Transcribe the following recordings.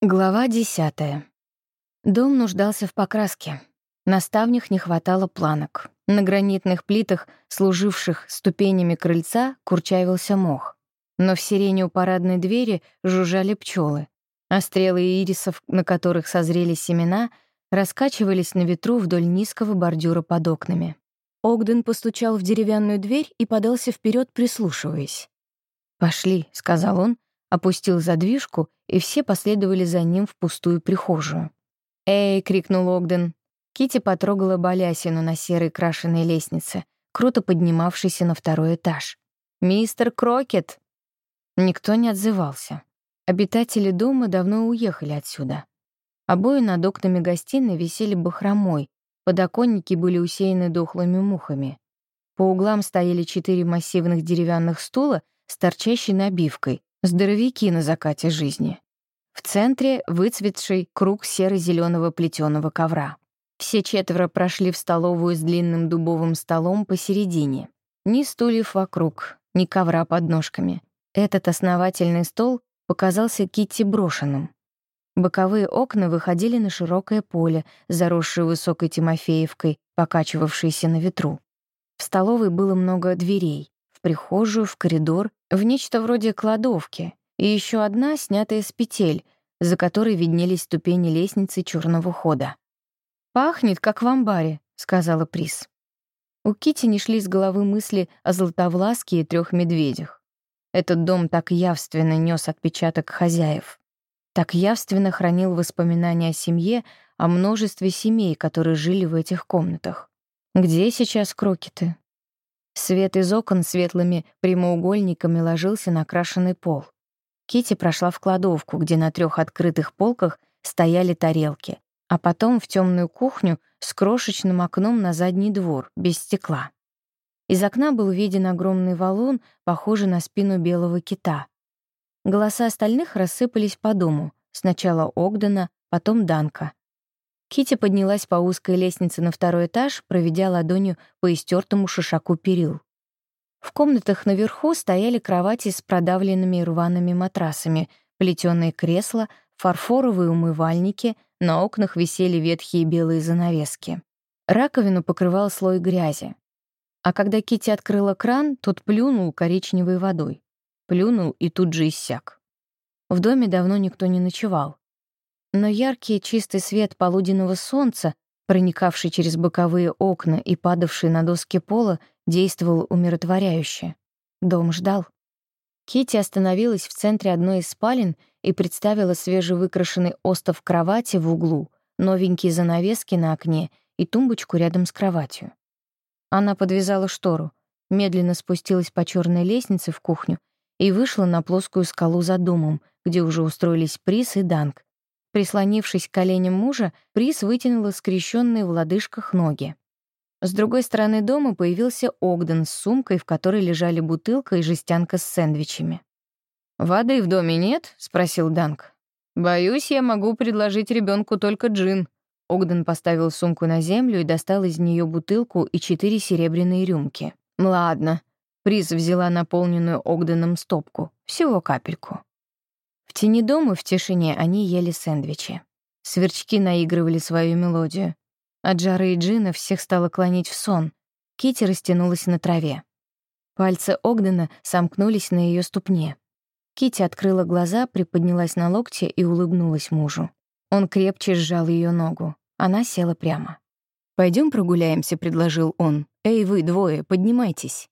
Глава десятая. Дом нуждался в покраске. На ставнях не хватало планок. На гранитных плитах, служивших ступенями крыльца, курчавился мох. Но в сирене у парадной двери жужжали пчелы, а стрелы ирисов, на которых созрели семена, раскачивались на ветру вдоль низкого бордюра под окнами. Огден постучал в деревянную дверь и подался вперед, прислушиваясь. «Пошли», — сказал он, опустил задвижку, и все последовали за ним в пустую прихожую. «Эй!» — крикнул Огден. Кити потрогала балясину на серой крашеной лестнице, круто поднимавшейся на второй этаж. «Мистер Крокет!» Никто не отзывался. Обитатели дома давно уехали отсюда. Обои над окнами гостиной висели бахромой, подоконники были усеяны дохлыми мухами. По углам стояли четыре массивных деревянных стула с торчащей набивкой, Здоровяки на закате жизни. В центре выцветший круг серо-зеленого плетеного ковра. Все четверо прошли в столовую с длинным дубовым столом посередине. Ни стульев вокруг, ни ковра под ножками. Этот основательный стол показался Китти брошенным. Боковые окна выходили на широкое поле, заросшее высокой тимофеевкой, покачивавшейся на ветру. В столовой было много дверей в прихожую, в коридор, в нечто вроде кладовки, и еще одна, снятая с петель, за которой виднелись ступени лестницы черного хода. «Пахнет, как в амбаре», — сказала Прис. У Кити не шли с головы мысли о Златовласке и трех медведях. Этот дом так явственно нес отпечаток хозяев. Так явственно хранил воспоминания о семье, о множестве семей, которые жили в этих комнатах. Где сейчас крокеты? Свет из окон светлыми прямоугольниками ложился на крашеный пол. Кити прошла в кладовку, где на трех открытых полках стояли тарелки, а потом в темную кухню с крошечным окном на задний двор, без стекла. Из окна был виден огромный валун, похожий на спину белого кита. Голоса остальных рассыпались по дому, сначала Огдена, потом Данка. Кити поднялась по узкой лестнице на второй этаж, проведя ладонью по истертому шишаку перил. В комнатах наверху стояли кровати с продавленными рваными матрасами, плетеные кресла, фарфоровые умывальники, на окнах висели ветхие белые занавески. Раковину покрывал слой грязи. А когда Кити открыла кран, тот плюнул коричневой водой. Плюнул и тут же иссяк. В доме давно никто не ночевал но яркий чистый свет полуденного солнца, проникавший через боковые окна и падавший на доски пола, действовал умиротворяюще. Дом ждал. Кити остановилась в центре одной из спален и представила свежевыкрашенный остов кровати в углу, новенькие занавески на окне и тумбочку рядом с кроватью. Она подвязала штору, медленно спустилась по черной лестнице в кухню и вышла на плоскую скалу за домом, где уже устроились Прис и Данг, Прислонившись к коленям мужа, Прис вытянула скрещенные в лодыжках ноги. С другой стороны дома появился Огден с сумкой, в которой лежали бутылка и жестянка с сэндвичами. «Воды в доме нет?» — спросил Данк. «Боюсь, я могу предложить ребенку только джин». Огден поставил сумку на землю и достал из нее бутылку и четыре серебряные рюмки. «Ладно». Приз взяла наполненную Огденом стопку. Всего капельку. В тени дома в тишине они ели сэндвичи. Сверчки наигрывали свою мелодию. От жары и джина всех стало клонить в сон. Кити растянулась на траве. Пальцы Огдена сомкнулись на ее ступне. Кити открыла глаза, приподнялась на локте и улыбнулась мужу. Он крепче сжал ее ногу. Она села прямо. Пойдем прогуляемся», — предложил он. «Эй, вы двое, поднимайтесь».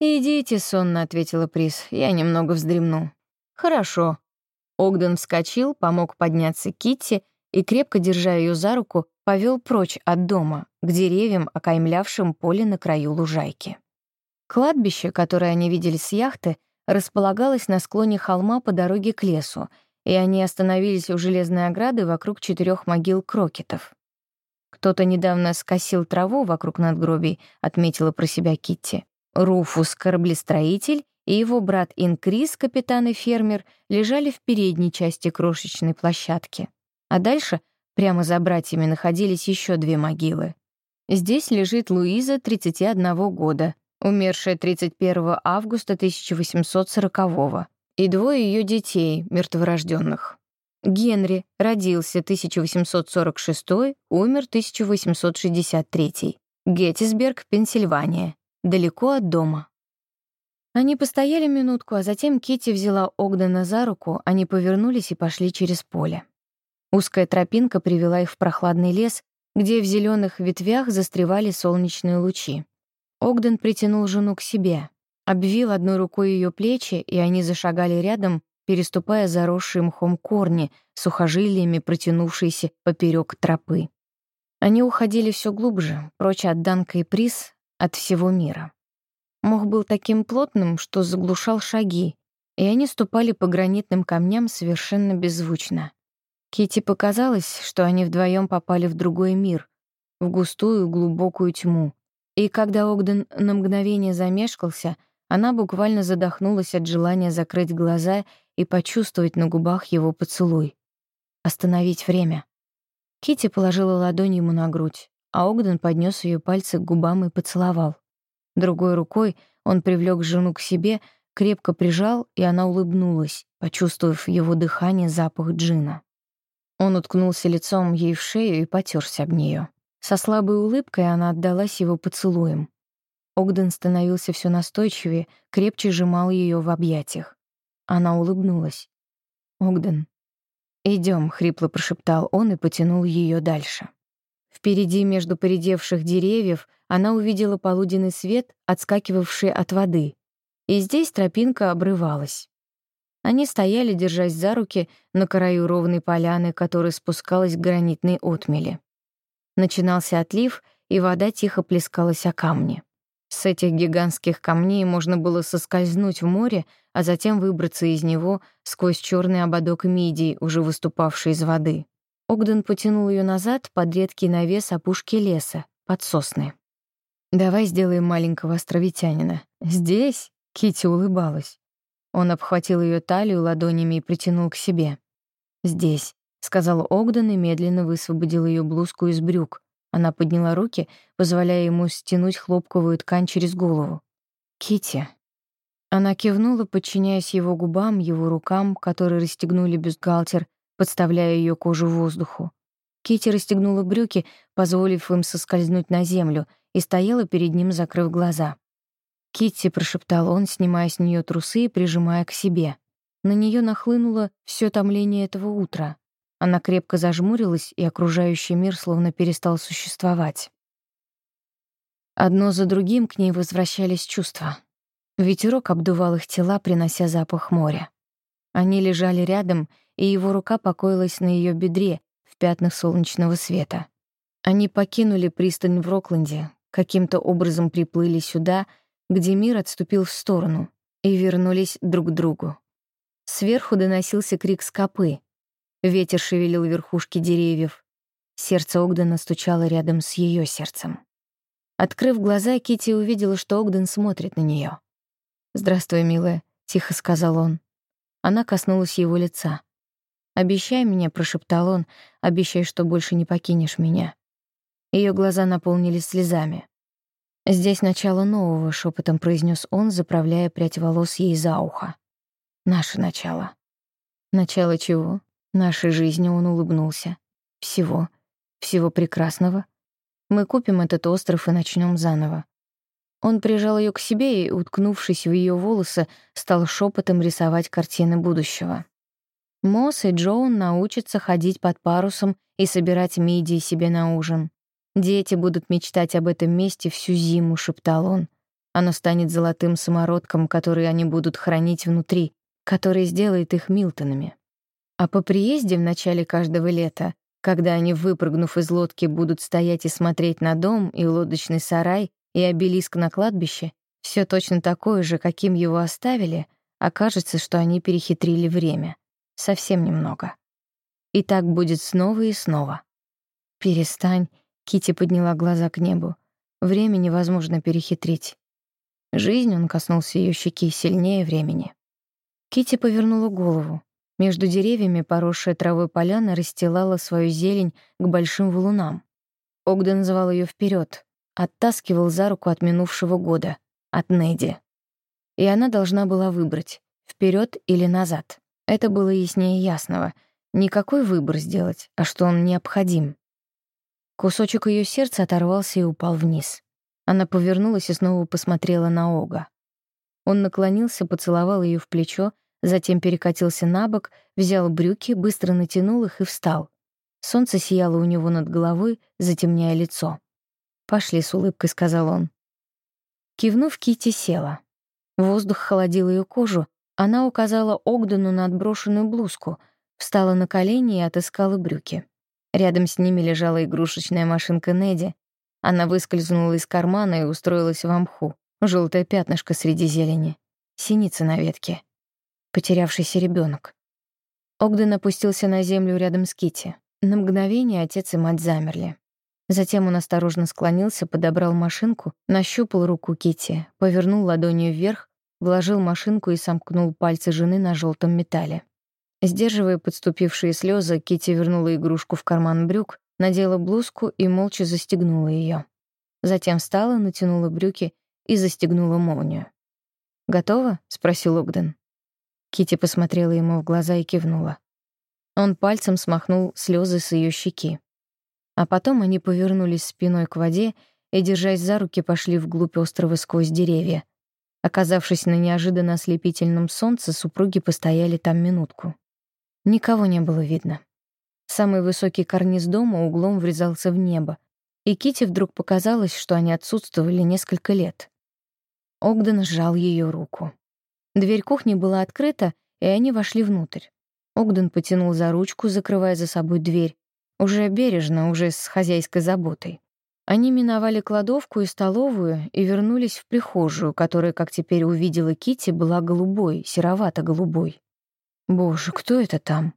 «Идите», — сонно ответила Прис. «Я немного вздремну». «Хорошо», Огден вскочил, помог подняться Китти и, крепко держа ее за руку, повел прочь от дома, к деревьям, окаймлявшим поле на краю лужайки. Кладбище, которое они видели с яхты, располагалось на склоне холма по дороге к лесу, и они остановились у железной ограды вокруг четырех могил крокетов. Кто-то недавно скосил траву вокруг надгробий, отметила про себя Китти. Руфус — кораблестроитель, и его брат Инкрис, капитан и фермер, лежали в передней части крошечной площадки. А дальше, прямо за братьями, находились еще две могилы. Здесь лежит Луиза, 31 года, умершая 31 августа 1840 и двое ее детей, мертворожденных. Генри родился 1846, умер 1863. Геттисберг, Пенсильвания. Далеко от дома. Они постояли минутку, а затем Кити взяла Огдена за руку, они повернулись и пошли через поле. Узкая тропинка привела их в прохладный лес, где в зеленых ветвях застревали солнечные лучи. Огден притянул жену к себе, обвил одной рукой ее плечи, и они зашагали рядом, переступая заросшие мхом корни, сухожилиями протянувшиеся поперек тропы. Они уходили все глубже, прочь от Данка и Приз, от всего мира. Мох был таким плотным, что заглушал шаги, и они ступали по гранитным камням совершенно беззвучно. Кити показалось, что они вдвоем попали в другой мир, в густую глубокую тьму. И когда Огден на мгновение замешкался, она буквально задохнулась от желания закрыть глаза и почувствовать на губах его поцелуй. Остановить время. Кити положила ладонь ему на грудь, а Огден поднес ее пальцы к губам и поцеловал. Другой рукой он привлек жену к себе, крепко прижал, и она улыбнулась, почувствовав его дыхание запах джина. Он уткнулся лицом ей в шею и потерся об нее. Со слабой улыбкой она отдалась его поцелуем. Огден становился все настойчивее, крепче сжимал ее в объятиях. Она улыбнулась. «Огден, идем, хрипло прошептал он и потянул ее дальше. Впереди, между поредевших деревьев, она увидела полуденный свет, отскакивавший от воды. И здесь тропинка обрывалась. Они стояли, держась за руки, на краю ровной поляны, которая спускалась к гранитной отмели. Начинался отлив, и вода тихо плескалась о камни. С этих гигантских камней можно было соскользнуть в море, а затем выбраться из него сквозь черный ободок мидий, уже выступавший из воды. Огден потянул ее назад под редкий навес опушки леса, под сосны. «Давай сделаем маленького островитянина. Здесь?» — Кити улыбалась. Он обхватил ее талию ладонями и притянул к себе. «Здесь», — сказал Огден и медленно высвободил ее блузку из брюк, она подняла руки, позволяя ему стянуть хлопковую ткань через голову. Кити. Она кивнула, подчиняясь его губам, его рукам, которые расстегнули бюстгальтер, подставляя ее кожу воздуху. Кити расстегнула брюки, позволив им соскользнуть на землю, и стояла перед ним, закрыв глаза. Китти прошептал он, снимая с нее трусы и прижимая к себе. На нее нахлынуло все томление этого утра. Она крепко зажмурилась, и окружающий мир словно перестал существовать. Одно за другим к ней возвращались чувства. Ветерок обдувал их тела, принося запах моря. Они лежали рядом, и его рука покоилась на ее бедре в пятнах солнечного света. Они покинули пристань в Рокленде, каким-то образом приплыли сюда, где мир отступил в сторону, и вернулись друг к другу. Сверху доносился крик скопы, Ветер шевелил верхушки деревьев. Сердце Огдена стучало рядом с ее сердцем. Открыв глаза, Кити увидела, что Огден смотрит на нее. «Здравствуй, милая», — тихо сказал он. Она коснулась его лица. «Обещай меня», — прошептал он, — «обещай, что больше не покинешь меня». Ее глаза наполнились слезами. «Здесь начало нового», — шепотом произнес он, заправляя прядь волос ей за ухо. «Наше начало». «Начало чего?» Нашей жизни он улыбнулся. Всего. Всего прекрасного. Мы купим этот остров и начнем заново. Он прижал ее к себе и, уткнувшись в ее волосы, стал шепотом рисовать картины будущего. Мосс и Джоун научатся ходить под парусом и собирать мидии себе на ужин. Дети будут мечтать об этом месте всю зиму, шептал он. Оно станет золотым самородком, который они будут хранить внутри, который сделает их Милтонами. А по приезде в начале каждого лета, когда они, выпрыгнув из лодки, будут стоять и смотреть на дом и лодочный сарай и обелиск на кладбище, все точно такое же, каким его оставили, окажется, что они перехитрили время. Совсем немного. И так будет снова и снова. «Перестань», — Кити подняла глаза к небу. «Время невозможно перехитрить». Жизнь, он коснулся ее щеки, сильнее времени. Кити повернула голову. Между деревьями поросшая травой поляна расстилала свою зелень к большим валунам. Огден звал ее вперед, оттаскивал за руку от минувшего года, от Неди. И она должна была выбрать, вперед или назад. Это было яснее ясного. Не какой выбор сделать, а что он необходим. Кусочек ее сердца оторвался и упал вниз. Она повернулась и снова посмотрела на Ога. Он наклонился, поцеловал ее в плечо, затем перекатился на бок, взял брюки, быстро натянул их и встал. Солнце сияло у него над головой, затемняя лицо. «Пошли», — с улыбкой сказал он. Кивнув, Кити села. Воздух холодил ее кожу. Она указала Огдену на отброшенную блузку, встала на колени и отыскала брюки. Рядом с ними лежала игрушечная машинка Неди. Она выскользнула из кармана и устроилась в мху. Желтое пятнышко среди зелени. Синица на ветке. Потерявшийся ребенок. Огден опустился на землю рядом с Кити. На мгновение отец и мать замерли. Затем он осторожно склонился, подобрал машинку, нащупал руку Кити, повернул ладонью вверх, вложил машинку и сомкнул пальцы жены на желтом металле. Сдерживая подступившие слезы, Кити вернула игрушку в карман брюк, надела блузку и молча застегнула ее. Затем встала, натянула брюки и застегнула молнию. «Готово?» — спросил Огден. Кити посмотрела ему в глаза и кивнула. Он пальцем смахнул слезы с ее щеки. А потом они повернулись спиной к воде и, держась за руки, пошли вглубь острова сквозь деревья. Оказавшись на неожиданно ослепительном солнце, супруги постояли там минутку. Никого не было видно. Самый высокий карниз дома углом врезался в небо, и Кити вдруг показалось, что они отсутствовали несколько лет. Огден сжал ее руку. Дверь кухни была открыта, и они вошли внутрь. Огден потянул за ручку, закрывая за собой дверь, уже бережно, уже с хозяйской заботой. Они миновали кладовку и столовую и вернулись в прихожую, которая, как теперь увидела Кити, была голубой, серовато-голубой. Боже, кто это там?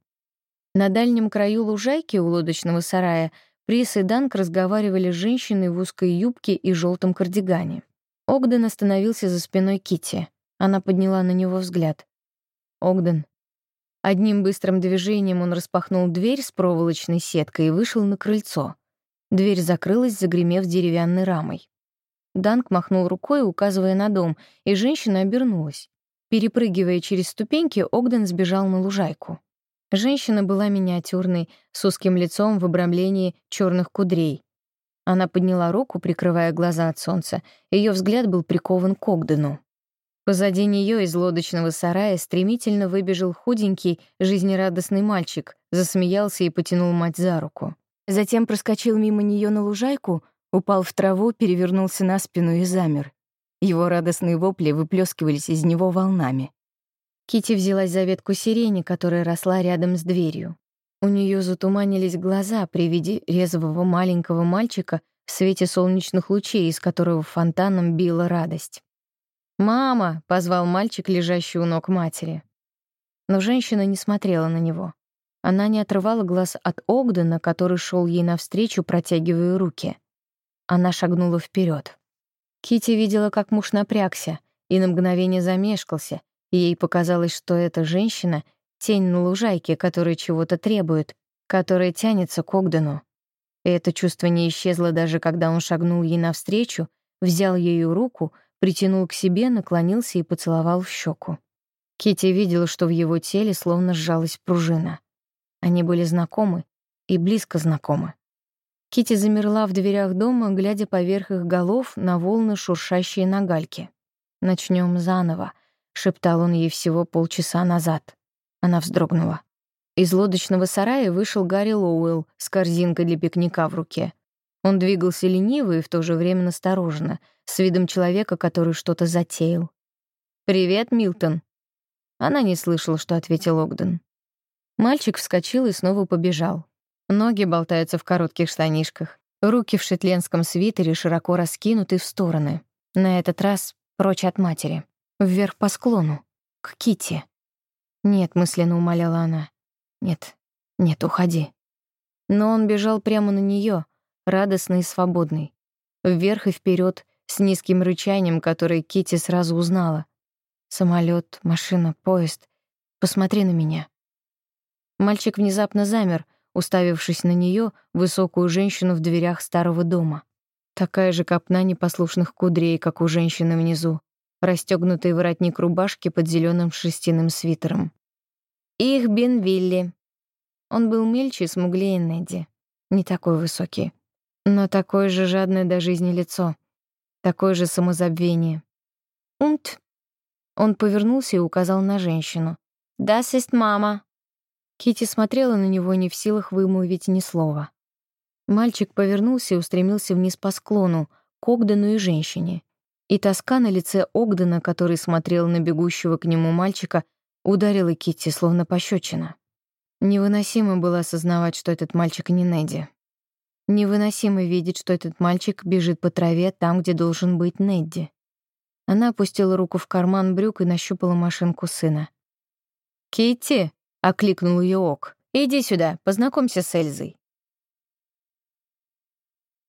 На дальнем краю лужайки у лодочного сарая Прис и Данк разговаривали с женщиной в узкой юбке и желтом кардигане. Огден остановился за спиной Кити. Она подняла на него взгляд. Огден, Одним быстрым движением он распахнул дверь с проволочной сеткой и вышел на крыльцо. Дверь закрылась, загремев деревянной рамой. Данк махнул рукой, указывая на дом, и женщина обернулась. Перепрыгивая через ступеньки, Огден сбежал на лужайку. Женщина была миниатюрной, с узким лицом в обрамлении черных кудрей. Она подняла руку, прикрывая глаза от солнца. Ее взгляд был прикован к Огдену. Позади нее из лодочного сарая стремительно выбежал худенький, жизнерадостный мальчик, засмеялся и потянул мать за руку. Затем проскочил мимо нее на лужайку, упал в траву, перевернулся на спину и замер. Его радостные вопли выплескивались из него волнами. Кити взялась за ветку сирени, которая росла рядом с дверью. У нее затуманились глаза при виде резвого маленького мальчика в свете солнечных лучей, из которого фонтаном била радость. «Мама!» — позвал мальчик, лежащий у ног матери. Но женщина не смотрела на него. Она не отрывала глаз от Огдена, который шел ей навстречу, протягивая руки. Она шагнула вперед. Кити видела, как муж напрягся, и на мгновение замешкался, и ей показалось, что эта женщина — тень на лужайке, которая чего-то требует, которая тянется к Огдену. И это чувство не исчезло даже когда он шагнул ей навстречу, взял ее руку — притянул к себе, наклонился и поцеловал в щеку. Кити видела, что в его теле словно сжалась пружина. Они были знакомы и близко знакомы. Кити замерла в дверях дома, глядя поверх их голов на волны, шуршащие на гальке. Начнем заново», — шептал он ей всего полчаса назад. Она вздрогнула. Из лодочного сарая вышел Гарри Лоуэлл с корзинкой для пикника в руке. Он двигался лениво и в то же время настороженно, с видом человека, который что-то затеял. «Привет, Милтон». Она не слышала, что ответил Огден. Мальчик вскочил и снова побежал. Ноги болтаются в коротких штанишках. Руки в шетленском свитере широко раскинуты в стороны. На этот раз прочь от матери. Вверх по склону. К Кити. «Нет», — мысленно умоляла она. «Нет, нет, уходи». Но он бежал прямо на нее, радостный и свободный. Вверх и вперед, с низким рычанием, которое Кити сразу узнала. Самолет, машина, поезд. Посмотри на меня. Мальчик внезапно замер, уставившись на нее, высокую женщину в дверях старого дома. Такая же копна непослушных кудрей, как у женщины внизу, расстегнутый воротник рубашки под зеленым шерстяным свитером. «Их Бенвилли», Он был мельче и смуглее Недди. Не такой высокий. Но такое же жадное до жизни лицо. Такое же самозабвение. «Und?» Он повернулся и указал на женщину. «Das ist мама». Кити смотрела на него, не в силах вымолвить ни слова. Мальчик повернулся и устремился вниз по склону, к Огдену и женщине. И тоска на лице Огдена, который смотрел на бегущего к нему мальчика, ударила Китти словно пощечина. Невыносимо было осознавать, что этот мальчик не Недди. Невыносимо видеть, что этот мальчик бежит по траве там, где должен быть Недди. Она опустила руку в карман брюк и нащупала машинку сына. «Китти!» — окликнул ее Ок. «Иди сюда, познакомься с Эльзой».